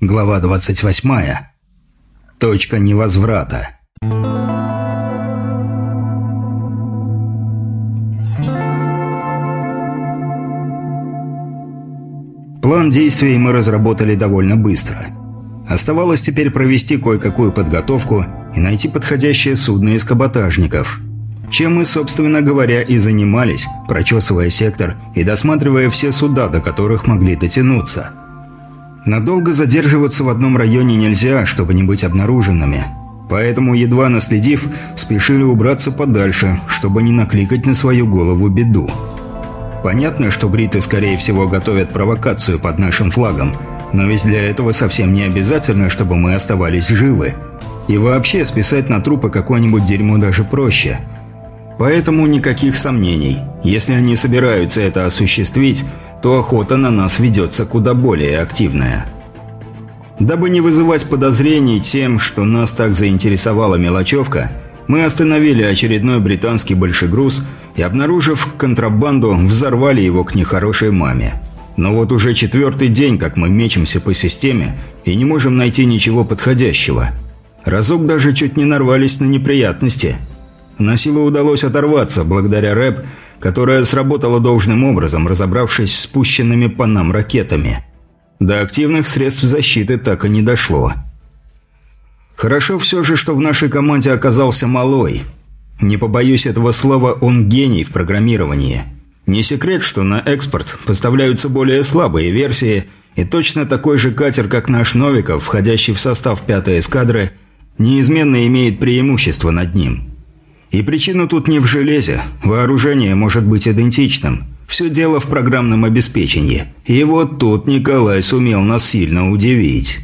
Глава 28. Точка невозврата. План действий мы разработали довольно быстро. Оставалось теперь провести кое-какую подготовку и найти подходящее судно из каботажников. Чем мы, собственно говоря, и занимались, прочесывая сектор и досматривая все суда, до которых могли дотянуться – Надолго задерживаться в одном районе нельзя, чтобы не быть обнаруженными. Поэтому, едва наследив, спешили убраться подальше, чтобы не накликать на свою голову беду. Понятно, что бриты, скорее всего, готовят провокацию под нашим флагом, но ведь для этого совсем не обязательно, чтобы мы оставались живы. И вообще, списать на трупы какое-нибудь дерьмо даже проще. Поэтому никаких сомнений. Если они собираются это осуществить, то охота на нас ведется куда более активная. Дабы не вызывать подозрений тем, что нас так заинтересовала мелочевка, мы остановили очередной британский большегруз и, обнаружив контрабанду, взорвали его к нехорошей маме. Но вот уже четвертый день, как мы мечемся по системе и не можем найти ничего подходящего. Разок даже чуть не нарвались на неприятности. На силу удалось оторваться, благодаря рэп, которая сработала должным образом, разобравшись с спущенными по нам ракетами. До активных средств защиты так и не дошло. Хорошо все же, что в нашей команде оказался малой. Не побоюсь этого слова, он гений в программировании. Не секрет, что на экспорт поставляются более слабые версии, и точно такой же катер, как наш Новиков, входящий в состав пятой эскадры, неизменно имеет преимущество над ним. И причина тут не в железе. Вооружение может быть идентичным. Все дело в программном обеспечении. И вот тут Николай сумел нас сильно удивить.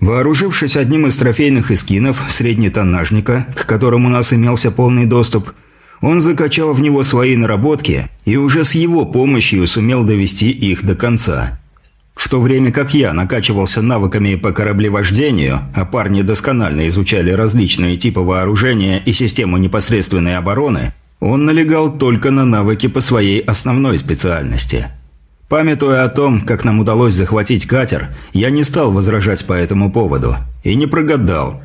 Вооружившись одним из трофейных эскинов среднетоннажника, к которому у нас имелся полный доступ, он закачал в него свои наработки и уже с его помощью сумел довести их до конца. В то время как я накачивался навыками по кораблевождению, а парни досконально изучали различные типы вооружения и систему непосредственной обороны, он налегал только на навыки по своей основной специальности. Памятуя о том, как нам удалось захватить катер, я не стал возражать по этому поводу. И не прогадал.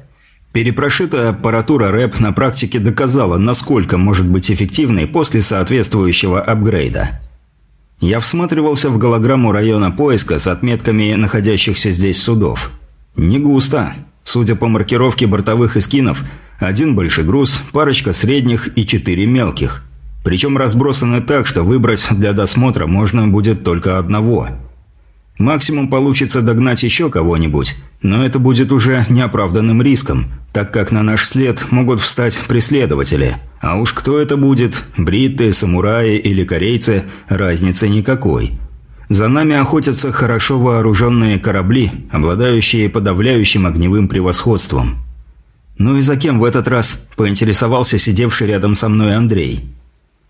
Перепрошитая аппаратура РЭП на практике доказала, насколько может быть эффективной после соответствующего апгрейда. Я всматривался в голограмму района поиска с отметками находящихся здесь судов. Не густо. Судя по маркировке бортовых эскинов, один большой груз, парочка средних и четыре мелких. Причем разбросаны так, что выбрать для досмотра можно будет только одного – Максимум получится догнать еще кого-нибудь, но это будет уже неоправданным риском, так как на наш след могут встать преследователи. А уж кто это будет, бритты, самураи или корейцы, разницы никакой. За нами охотятся хорошо вооруженные корабли, обладающие подавляющим огневым превосходством. «Ну и за кем в этот раз?» – поинтересовался сидевший рядом со мной Андрей.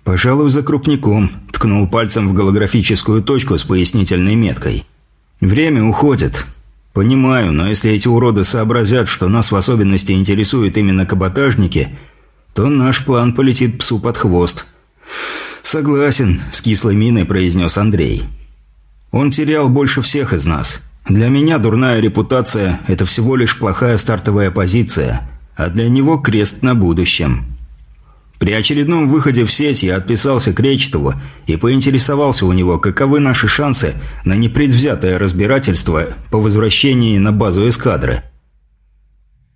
«Пожалуй, за крупником», – ткнул пальцем в голографическую точку с пояснительной меткой – Время уходит. Понимаю, но если эти уроды сообразят, что нас в особенности интересуют именно каботажники, то наш план полетит псу под хвост. Согласен, с кислой миной произнес Андрей. Он терял больше всех из нас. Для меня дурная репутация – это всего лишь плохая стартовая позиция, а для него крест на будущем. При очередном выходе в сеть я отписался Кречетову и поинтересовался у него, каковы наши шансы на непредвзятое разбирательство по возвращении на базу эскадры.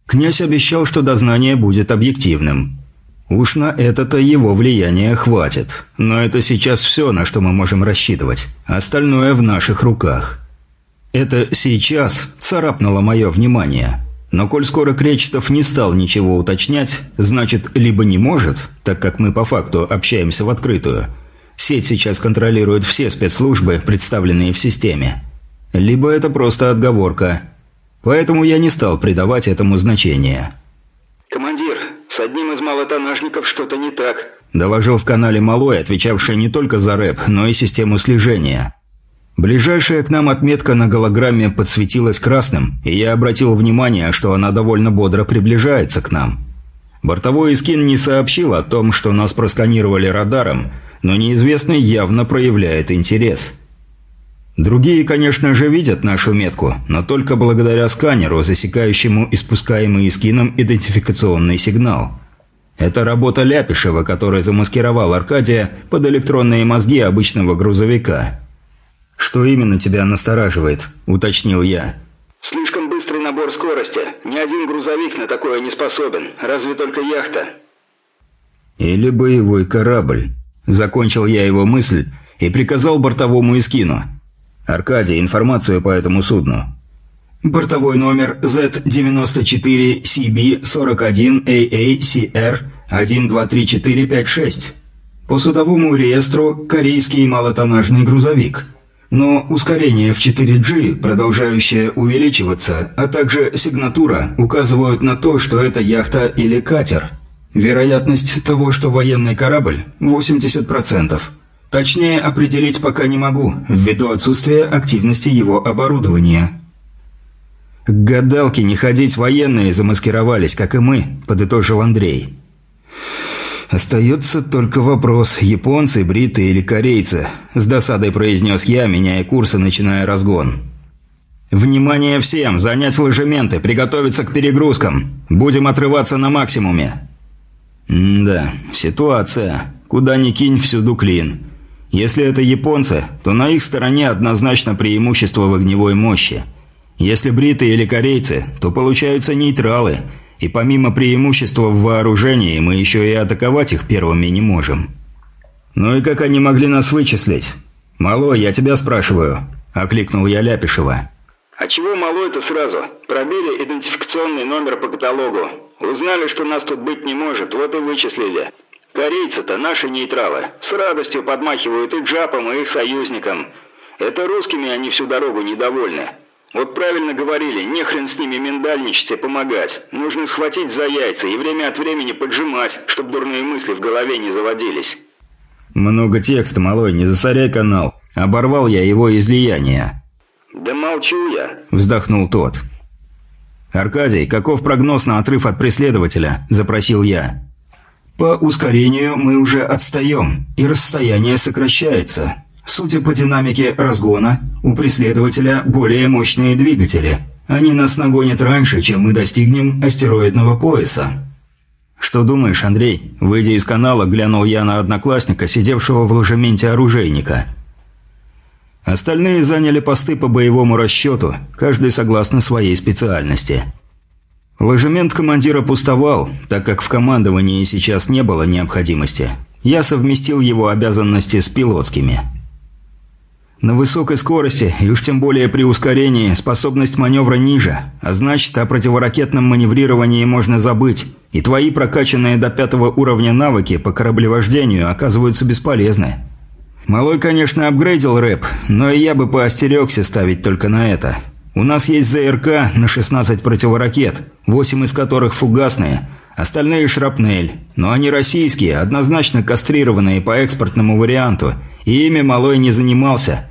Князь обещал, что дознание будет объективным. Уж на это-то его влияния хватит. Но это сейчас все, на что мы можем рассчитывать. Остальное в наших руках. Это сейчас царапнуло мое внимание. Но коль скоро Кречетов не стал ничего уточнять, значит, либо не может, так как мы по факту общаемся в открытую. Сеть сейчас контролирует все спецслужбы, представленные в системе. Либо это просто отговорка. Поэтому я не стал придавать этому значения. «Командир, с одним из малотонажников что-то не так», – доложил в канале Малой, отвечавший не только за рэп, но и систему слежения. Ближайшая к нам отметка на голограмме подсветилась красным, и я обратил внимание, что она довольно бодро приближается к нам. Бортовой эскин не сообщил о том, что нас просканировали радаром, но неизвестный явно проявляет интерес. Другие, конечно же, видят нашу метку, но только благодаря сканеру, засекающему испускаемый скином идентификационный сигнал. Это работа Ляпишева, который замаскировал Аркадия под электронные мозги обычного грузовика. «Что именно тебя настораживает?» – уточнил я. «Слишком быстрый набор скорости. Ни один грузовик на такое не способен. Разве только яхта». «Или боевой корабль». Закончил я его мысль и приказал бортовому Искину. «Аркадий, информацию по этому судну». Бортовой номер Z94CB41AA-CR123456. По судовому реестру корейский малотоннажный грузовик. Но ускорение в 4G, продолжающее увеличиваться, а также сигнатура указывают на то, что это яхта или катер. Вероятность того, что военный корабль – 80%. Точнее определить пока не могу, ввиду отсутствия активности его оборудования. «К гадалке не ходить военные замаскировались, как и мы», – подытожил Андрей. «Остается только вопрос, японцы, бриты или корейцы», – с досадой произнес я, меняя курс и начиная разгон. «Внимание всем! Занять ложементы, приготовиться к перегрузкам! Будем отрываться на максимуме!» М «Да, ситуация. Куда ни кинь, всюду клин. Если это японцы, то на их стороне однозначно преимущество в огневой мощи». Если бритые или корейцы, то получаются нейтралы, и помимо преимущества в вооружении, мы еще и атаковать их первыми не можем. Ну и как они могли нас вычислить? «Малой, я тебя спрашиваю», – окликнул я Ляпишева. «А чего малой-то сразу? Пробили идентификационный номер по каталогу. Узнали, что нас тут быть не может, вот и вычислили. Корейцы-то наши нейтралы. С радостью подмахивают и джапам, и их союзникам. Это русскими они всю дорогу недовольны. Вот правильно говорили, не хрен с ними миндальничать и помогать. Нужно схватить за яйца и время от времени поджимать, чтобы дурные мысли в голове не заводились. Много текста, малой, не засоряй канал. Оборвал я его излияние. Да молчу я, вздохнул тот. «Аркадий, каков прогноз на отрыв от преследователя?» – запросил я. «По ускорению мы уже отстаем, и расстояние сокращается. Судя по динамике разгона, у преследователя более мощные двигатели. Они нас нагонят раньше, чем мы достигнем астероидного пояса. «Что думаешь, Андрей?» Выйдя из канала, глянул я на одноклассника, сидевшего в ложементе оружейника. Остальные заняли посты по боевому расчету, каждый согласно своей специальности. Ложемент командира пустовал, так как в командовании сейчас не было необходимости. Я совместил его обязанности с пилотскими. На высокой скорости, и уж тем более при ускорении, способность маневра ниже, а значит, о противоракетном маневрировании можно забыть, и твои прокачанные до пятого уровня навыки по кораблевождению оказываются бесполезны. Малой, конечно, апгрейдил рэп, но и я бы поостерегся ставить только на это. У нас есть ЗРК на 16 противоракет, 8 из которых фугасные, остальные шрапнель, но они российские, однозначно кастрированные по экспортному варианту, и ими Малой не занимался –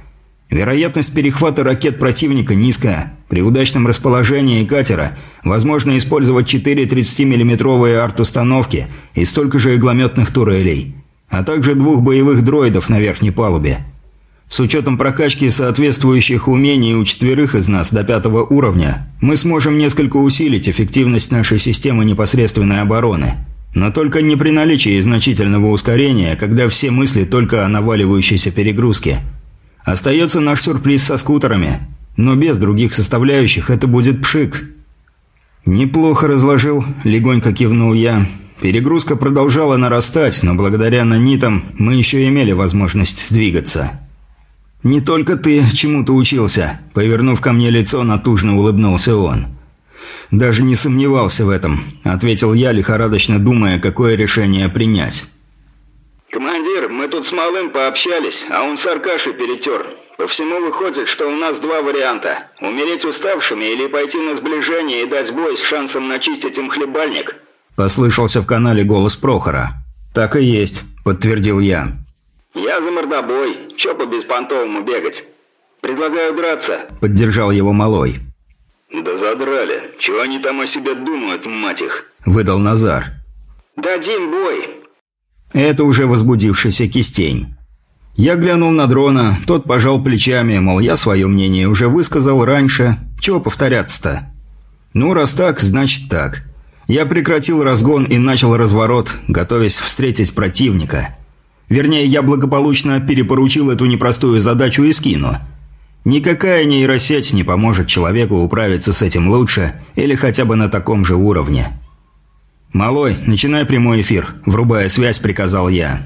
Вероятность перехвата ракет противника низкая. При удачном расположении катера возможно использовать 4 30-миллиметровые арт-установки и столько же иглометных турелей, а также двух боевых дроидов на верхней палубе. С учетом прокачки соответствующих умений у четверых из нас до пятого уровня, мы сможем несколько усилить эффективность нашей системы непосредственной обороны. Но только не при наличии значительного ускорения, когда все мысли только о наваливающейся перегрузке – Остается наш сюрприз со скутерами. Но без других составляющих это будет пшик. «Неплохо разложил», – легонько кивнул я. Перегрузка продолжала нарастать, но благодаря нанитам мы еще имели возможность двигаться. «Не только ты чему-то учился», – повернув ко мне лицо, натужно улыбнулся он. «Даже не сомневался в этом», – ответил я, лихорадочно думая, какое решение принять. «Командир, мы тут с Малым пообщались, а он с Аркашей перетер. По всему выходит, что у нас два варианта. Умереть уставшими или пойти на сближение и дать бой с шансом начистить им хлебальник». Послышался в канале голос Прохора. «Так и есть», — подтвердил я. «Я за мордобой. Чё по беспонтовому бегать? Предлагаю драться», — поддержал его Малой. «Да задрали. Чего они там о себе думают, мать их?» — выдал Назар. «Дадим бой. Это уже возбудившийся кистень. Я глянул на дрона, тот пожал плечами, мол, я свое мнение уже высказал раньше, чего повторяться-то? Ну, раз так, значит так. Я прекратил разгон и начал разворот, готовясь встретить противника. Вернее, я благополучно перепоручил эту непростую задачу Искину. Никакая нейросеть не поможет человеку управиться с этим лучше или хотя бы на таком же уровне. «Малой, начинай прямой эфир», – врубая связь, приказал я.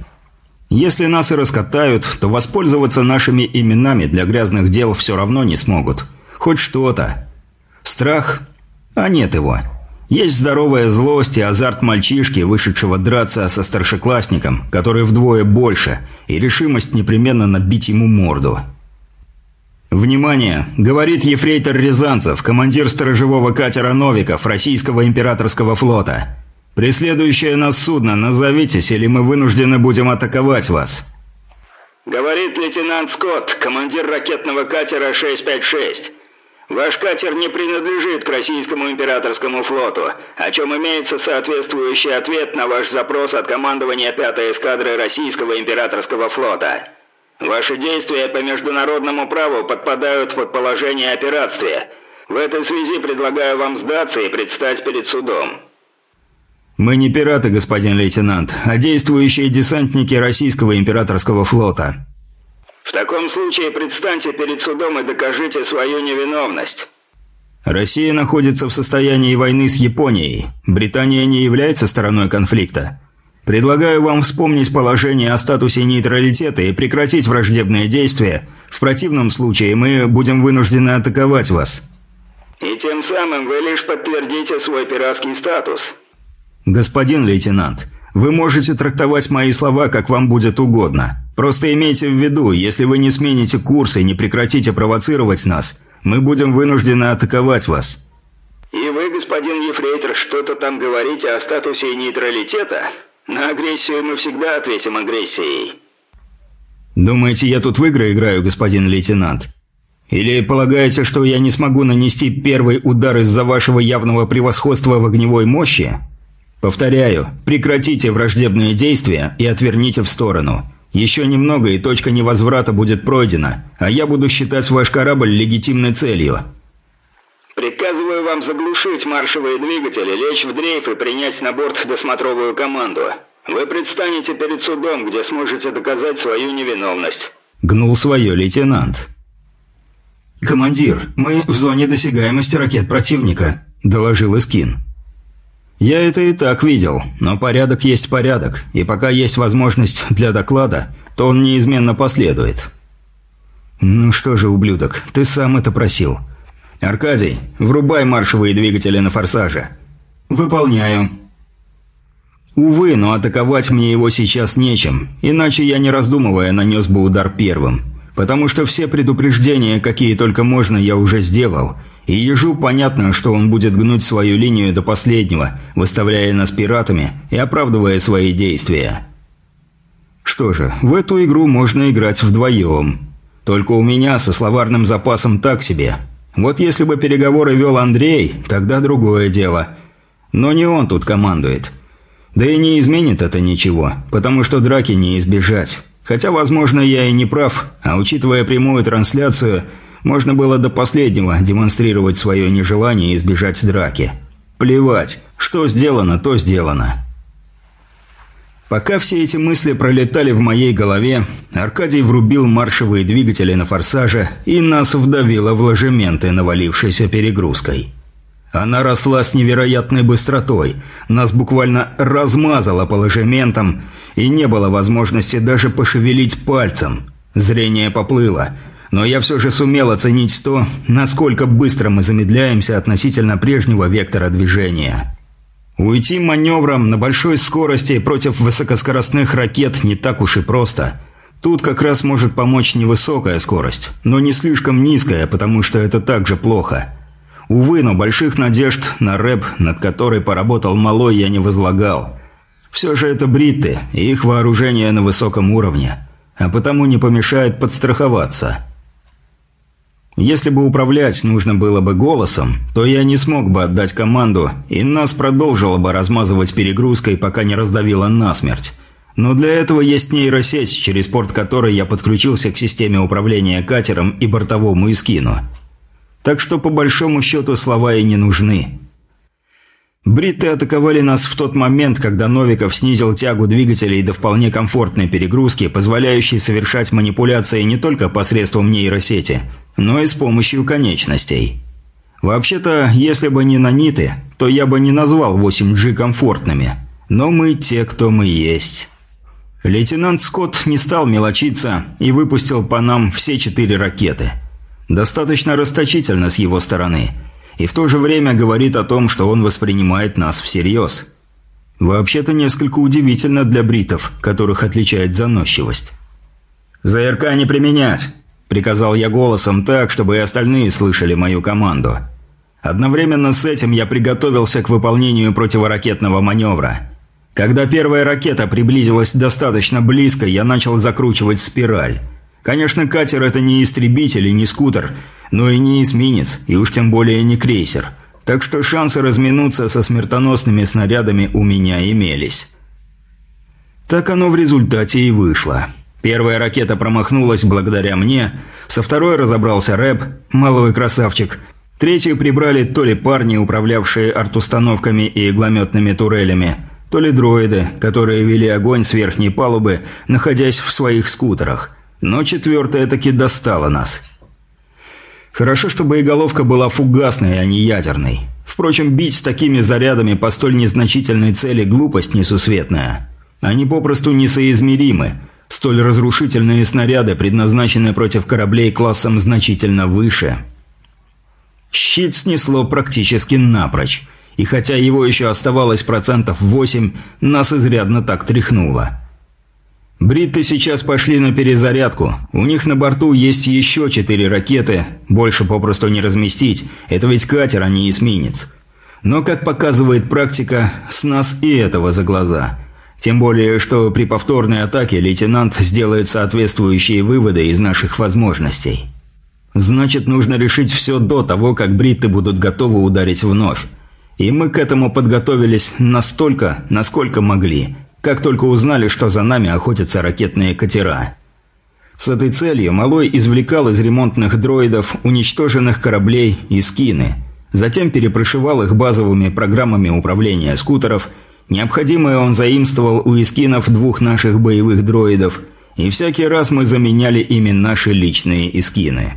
«Если нас и раскатают, то воспользоваться нашими именами для грязных дел все равно не смогут. Хоть что-то. Страх? А нет его. Есть здоровая злость и азарт мальчишки, вышедшего драться со старшеклассником, который вдвое больше, и решимость непременно набить ему морду». «Внимание!» – говорит ефрейтор Рязанцев, командир сторожевого катера «Новиков» Российского императорского флота. «Преследующее нас судно, назовитесь, или мы вынуждены будем атаковать вас». Говорит лейтенант Скотт, командир ракетного катера 656. Ваш катер не принадлежит к российскому императорскому флоту, о чем имеется соответствующий ответ на ваш запрос от командования 5-й эскадры российского императорского флота. Ваши действия по международному праву подпадают под положение о пиратстве. В этой связи предлагаю вам сдаться и предстать перед судом. «Мы не пираты, господин лейтенант, а действующие десантники Российского императорского флота». «В таком случае предстаньте перед судом и докажите свою невиновность». Россия находится в состоянии войны с Японией. Британия не является стороной конфликта. Предлагаю вам вспомнить положение о статусе нейтралитета и прекратить враждебные действия. В противном случае мы будем вынуждены атаковать вас». «И тем самым вы лишь подтвердите свой пиратский статус». «Господин лейтенант, вы можете трактовать мои слова, как вам будет угодно. Просто имейте в виду, если вы не смените курс и не прекратите провоцировать нас, мы будем вынуждены атаковать вас». «И вы, господин Ефрейтор, что-то там говорите о статусе нейтралитета? На агрессию мы всегда ответим агрессией». «Думаете, я тут в игры играю, господин лейтенант? Или полагаете, что я не смогу нанести первый удар из-за вашего явного превосходства в огневой мощи?» Повторяю, прекратите враждебные действия и отверните в сторону. Еще немного, и точка невозврата будет пройдена, а я буду считать ваш корабль легитимной целью. Приказываю вам заглушить маршевые двигатели, лечь в дрейф и принять на борт досмотровую команду. Вы предстанете перед судом, где сможете доказать свою невиновность. Гнул свое лейтенант. «Командир, мы в зоне досягаемости ракет противника», – доложил Искин. Я это и так видел, но порядок есть порядок, и пока есть возможность для доклада, то он неизменно последует. Ну что же, ублюдок, ты сам это просил. Аркадий, врубай маршевые двигатели на форсаже. Выполняю. Увы, но атаковать мне его сейчас нечем, иначе я, не раздумывая, нанес бы удар первым. Потому что все предупреждения, какие только можно, я уже сделал – и ежу понятно, что он будет гнуть свою линию до последнего, выставляя нас пиратами и оправдывая свои действия. Что же, в эту игру можно играть вдвоем. Только у меня со словарным запасом так себе. Вот если бы переговоры вел Андрей, тогда другое дело. Но не он тут командует. Да и не изменит это ничего, потому что драки не избежать. Хотя, возможно, я и не прав, а учитывая прямую трансляцию – можно было до последнего демонстрировать свое нежелание избежать драки. Плевать, что сделано, то сделано. Пока все эти мысли пролетали в моей голове, Аркадий врубил маршевые двигатели на форсаже и нас вдавило в ложементы, навалившейся перегрузкой. Она росла с невероятной быстротой, нас буквально размазало по ложементам, и не было возможности даже пошевелить пальцем. Зрение поплыло – но я все же сумел оценить то, насколько быстро мы замедляемся относительно прежнего вектора движения. Уйти маневром на большой скорости против высокоскоростных ракет не так уж и просто. Тут как раз может помочь невысокая скорость, но не слишком низкая, потому что это также плохо. Увы, но больших надежд на рэп, над которой поработал Малой, я не возлагал. Все же это бритты, и их вооружение на высоком уровне. А потому не помешает подстраховаться. Если бы управлять нужно было бы голосом, то я не смог бы отдать команду, и нас продолжило бы размазывать перегрузкой, пока не раздавило насмерть. Но для этого есть нейросеть, через порт которой я подключился к системе управления катером и бортовому эскину. Так что по большому счету слова и не нужны. Бритты атаковали нас в тот момент, когда Новиков снизил тягу двигателей до вполне комфортной перегрузки, позволяющей совершать манипуляции не только посредством нейросети, но и с помощью конечностей. Вообще-то, если бы не наниты, то я бы не назвал 8G комфортными. Но мы те, кто мы есть. Лейтенант Скотт не стал мелочиться и выпустил по нам все четыре ракеты. Достаточно расточительно с его стороны – и в то же время говорит о том, что он воспринимает нас всерьез. Вообще-то несколько удивительно для бритов, которых отличает заносчивость. «ЗРК не применять!» – приказал я голосом так, чтобы и остальные слышали мою команду. Одновременно с этим я приготовился к выполнению противоракетного маневра. Когда первая ракета приблизилась достаточно близко, я начал закручивать спираль. Конечно, катер – это не истребитель и не скутер – но и не эсминец, и уж тем более не крейсер. Так что шансы разминуться со смертоносными снарядами у меня имелись. Так оно в результате и вышло. Первая ракета промахнулась благодаря мне, со второй разобрался Рэп, малый красавчик. Третью прибрали то ли парни, управлявшие артустановками и иглометными турелями, то ли дроиды, которые вели огонь с верхней палубы, находясь в своих скутерах. Но четвертая таки достала нас. Хорошо, что боеголовка была фугасной, а не ядерной. Впрочем, бить с такими зарядами по столь незначительной цели глупость несусветная. Они попросту несоизмеримы. Столь разрушительные снаряды предназначены против кораблей классом значительно выше. Щит снесло практически напрочь. И хотя его еще оставалось процентов 8, нас изрядно так тряхнуло. Бритты сейчас пошли на перезарядку. У них на борту есть еще четыре ракеты. Больше попросту не разместить. Это ведь катер, а не эсминец. Но, как показывает практика, с нас и этого за глаза. Тем более, что при повторной атаке лейтенант сделает соответствующие выводы из наших возможностей. Значит, нужно решить все до того, как бритты будут готовы ударить вновь. И мы к этому подготовились настолько, насколько могли – как только узнали, что за нами охотятся ракетные катера. С этой целью Малой извлекал из ремонтных дроидов уничтоженных кораблей и скины. Затем перепрошивал их базовыми программами управления скутеров. Необходимое он заимствовал у искинов двух наших боевых дроидов. И всякий раз мы заменяли ими наши личные искины.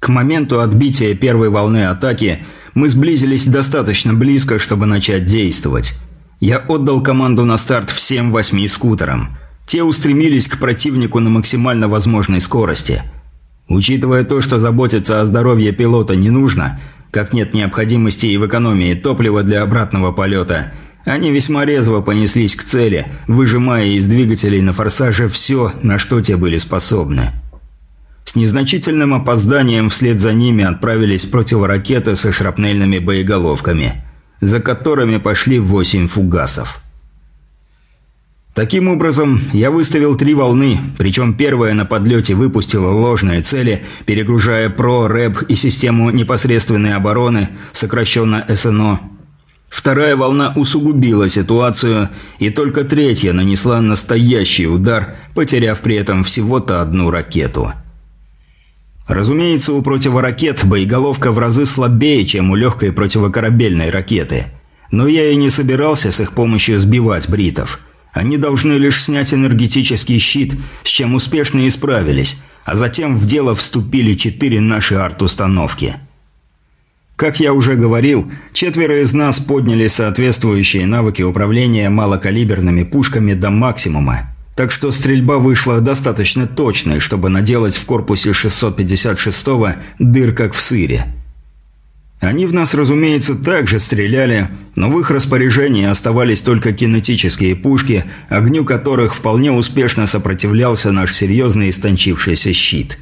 К моменту отбития первой волны атаки мы сблизились достаточно близко, чтобы начать действовать. Я отдал команду на старт всем восьми скутерам. Те устремились к противнику на максимально возможной скорости. Учитывая то, что заботиться о здоровье пилота не нужно, как нет необходимости и в экономии топлива для обратного полета, они весьма резво понеслись к цели, выжимая из двигателей на форсаже все, на что те были способны. С незначительным опозданием вслед за ними отправились противоракеты со шрапнельными боеголовками – за которыми пошли восемь фугасов. Таким образом, я выставил три волны, причем первая на подлете выпустила ложные цели, перегружая ПРО, РЭБ и систему непосредственной обороны, сокращенно СНО. Вторая волна усугубила ситуацию, и только третья нанесла настоящий удар, потеряв при этом всего-то одну ракету – Разумеется, у противоракет боеголовка в разы слабее, чем у легкой противокорабельной ракеты. Но я и не собирался с их помощью сбивать бритов. Они должны лишь снять энергетический щит, с чем успешно и справились, а затем в дело вступили четыре наши арт-установки. Как я уже говорил, четверо из нас подняли соответствующие навыки управления малокалиберными пушками до максимума так что стрельба вышла достаточно точной, чтобы наделать в корпусе 656-го дыр, как в сыре. Они в нас, разумеется, также стреляли, но в их распоряжении оставались только кинетические пушки, огню которых вполне успешно сопротивлялся наш серьезный истончившийся щит.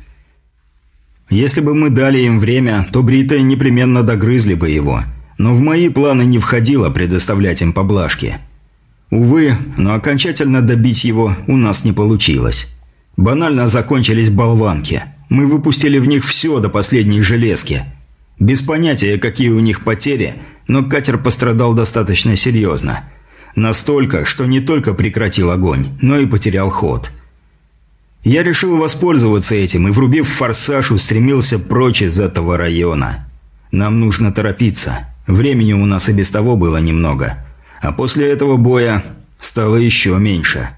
Если бы мы дали им время, то бритые непременно догрызли бы его, но в мои планы не входило предоставлять им поблажки – Увы, но окончательно добить его у нас не получилось. Банально закончились болванки. Мы выпустили в них все до последней железки. Без понятия, какие у них потери, но катер пострадал достаточно серьезно. Настолько, что не только прекратил огонь, но и потерял ход. Я решил воспользоваться этим и, врубив форсаж, устремился прочь из этого района. Нам нужно торопиться. Времени у нас и без того было немного. А после этого боя стало еще меньше.